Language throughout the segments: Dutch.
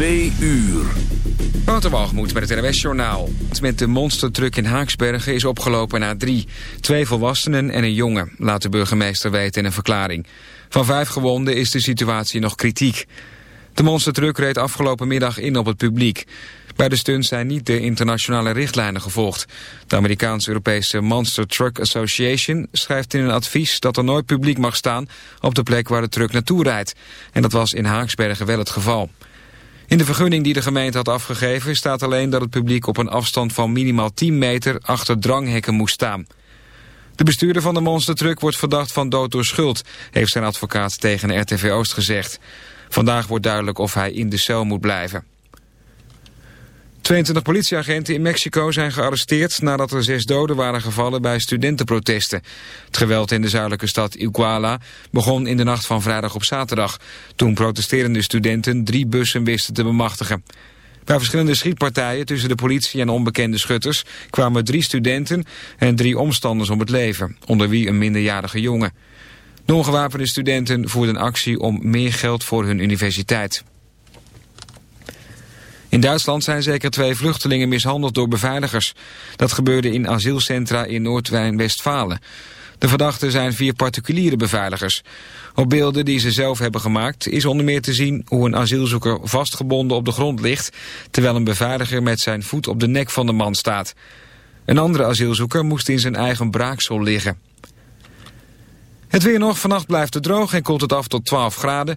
Twee uur. Waterwalgemoed met het NWS-journaal. Met de monstertruck in Haaksbergen is opgelopen naar drie. Twee volwassenen en een jongen, laat de burgemeester weten in een verklaring. Van vijf gewonden is de situatie nog kritiek. De monstertruck reed afgelopen middag in op het publiek. Bij de stunt zijn niet de internationale richtlijnen gevolgd. De Amerikaans-Europese Monster Truck Association schrijft in een advies dat er nooit publiek mag staan op de plek waar de truck naartoe rijdt. En dat was in Haaksbergen wel het geval. In de vergunning die de gemeente had afgegeven staat alleen dat het publiek op een afstand van minimaal 10 meter achter dranghekken moest staan. De bestuurder van de monstertruck wordt verdacht van dood door schuld, heeft zijn advocaat tegen RTV Oost gezegd. Vandaag wordt duidelijk of hij in de cel moet blijven. 22 politieagenten in Mexico zijn gearresteerd nadat er zes doden waren gevallen bij studentenprotesten. Het geweld in de zuidelijke stad Iguala begon in de nacht van vrijdag op zaterdag, toen protesterende studenten drie bussen wisten te bemachtigen. Bij verschillende schietpartijen tussen de politie en onbekende schutters kwamen drie studenten en drie omstanders om het leven, onder wie een minderjarige jongen. De ongewapende studenten voerden actie om meer geld voor hun universiteit. In Duitsland zijn zeker twee vluchtelingen mishandeld door beveiligers. Dat gebeurde in asielcentra in Noord-Wijn-Westfalen. De verdachten zijn vier particuliere beveiligers. Op beelden die ze zelf hebben gemaakt is onder meer te zien hoe een asielzoeker vastgebonden op de grond ligt, terwijl een beveiliger met zijn voet op de nek van de man staat. Een andere asielzoeker moest in zijn eigen braaksel liggen. Het weer nog, vannacht blijft het droog en koelt het af tot 12 graden.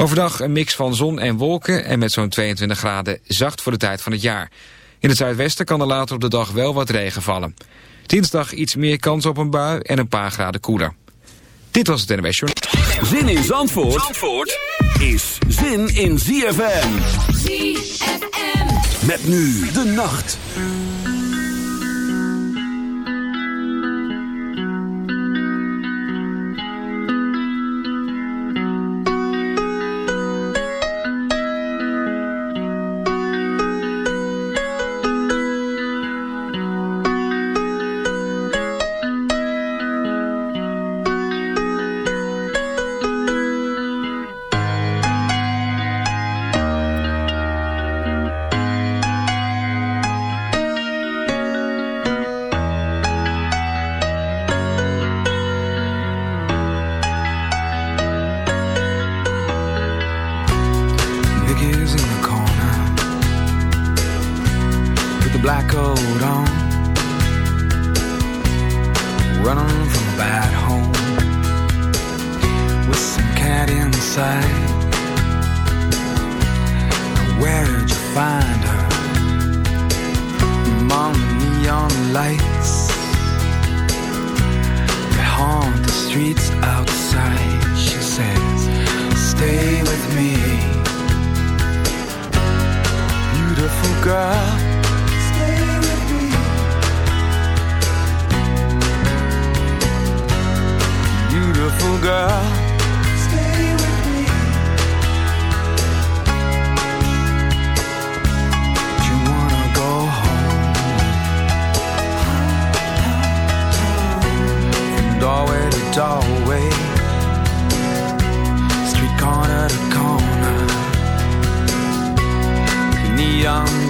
Overdag een mix van zon en wolken en met zo'n 22 graden zacht voor de tijd van het jaar. In het zuidwesten kan er later op de dag wel wat regen vallen. Dinsdag iets meer kans op een bui en een paar graden koeler. Dit was het NWS Zin in Zandvoort, Zandvoort is zin in ZFM. ZFM. Met nu de nacht.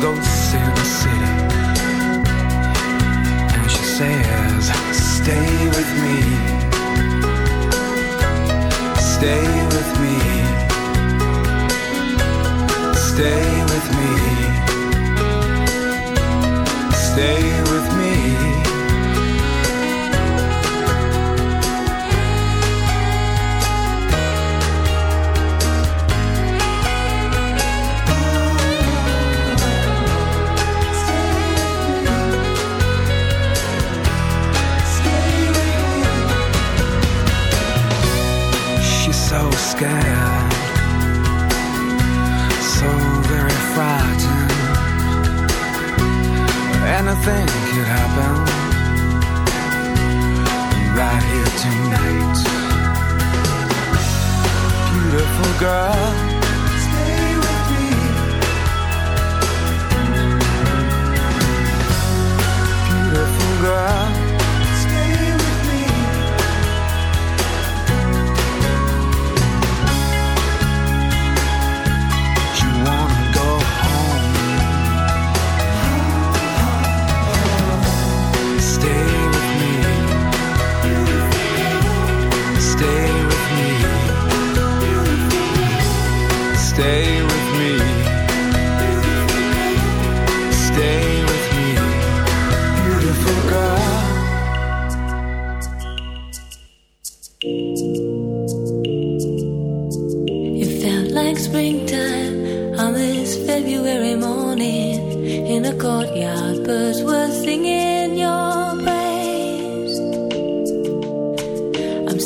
Ghosts in the city. And she says, Stay with me. Stay with me. Stay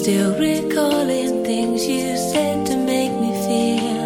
still recalling things you said to make me feel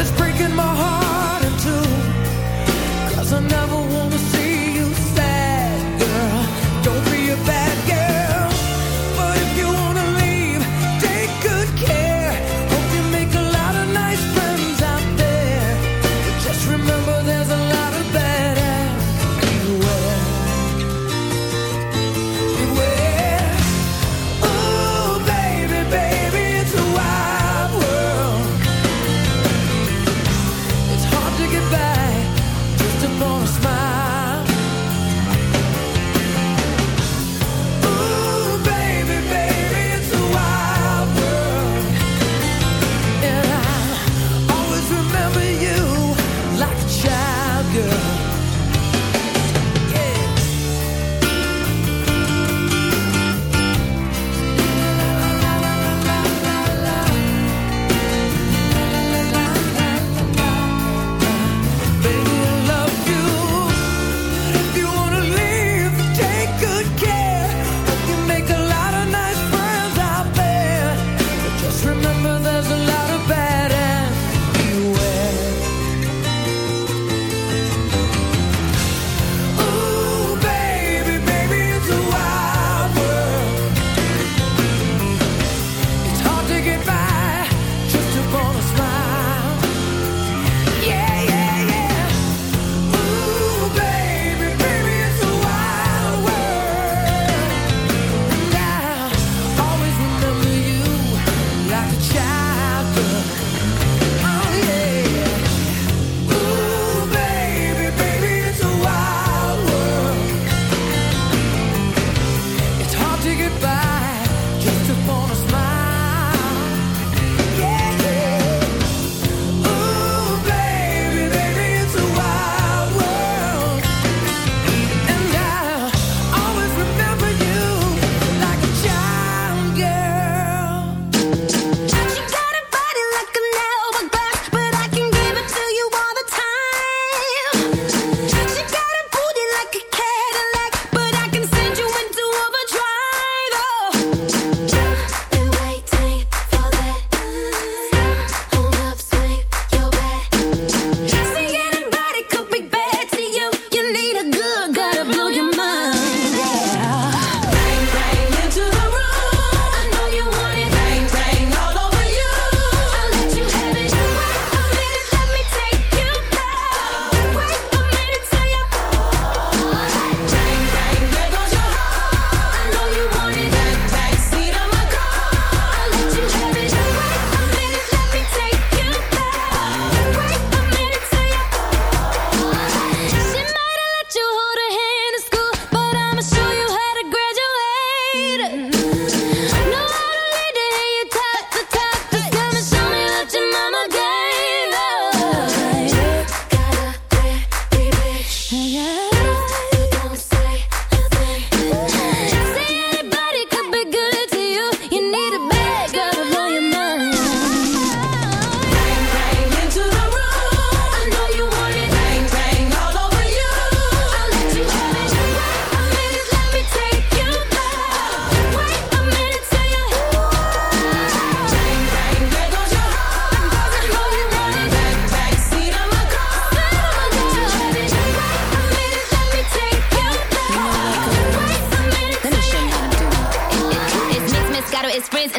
It's breaking my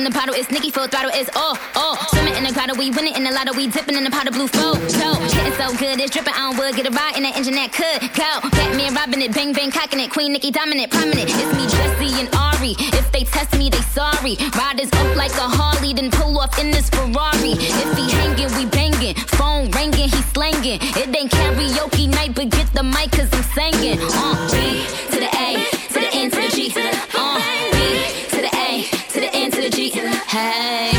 the bottle, it's Nicky full throttle, it's oh, oh. Swimming in the grotto, we winning in the lotto, we dipping in the pot of blue flow. So, getting so good, it's dripping, I don't wood, get a ride in the engine that could go. Batman robbing it, bang bang cocking it, Queen Nikki dominant, prominent. It's me, Jesse, and Ari. If they test me, they sorry. Riders up like a Harley, then pull off in this Ferrari. If he hanging, we banging. Phone ringing, he slanging. It ain't karaoke night, but get the mic, cause I'm singing. Uh, Hey.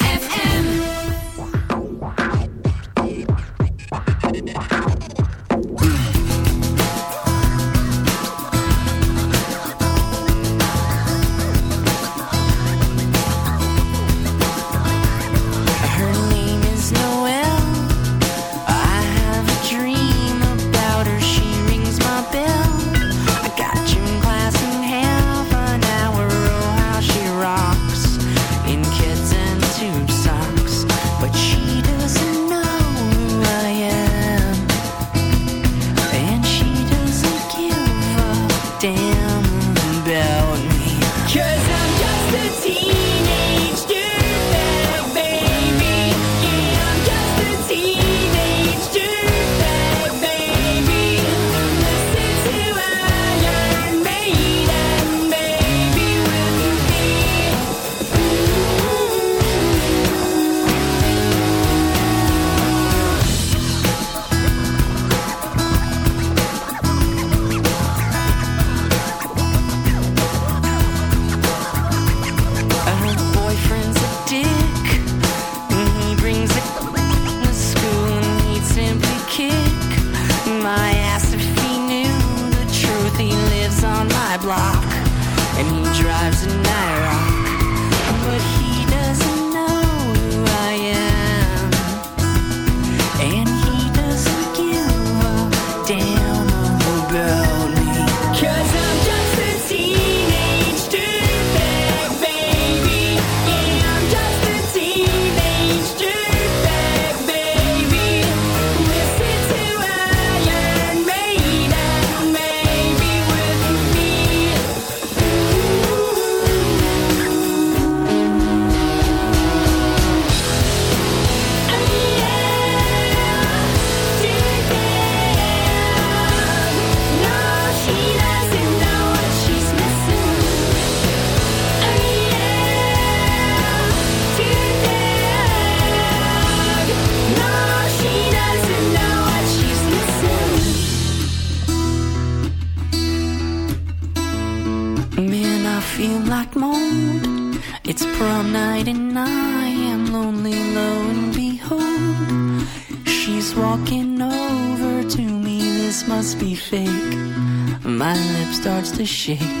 shake.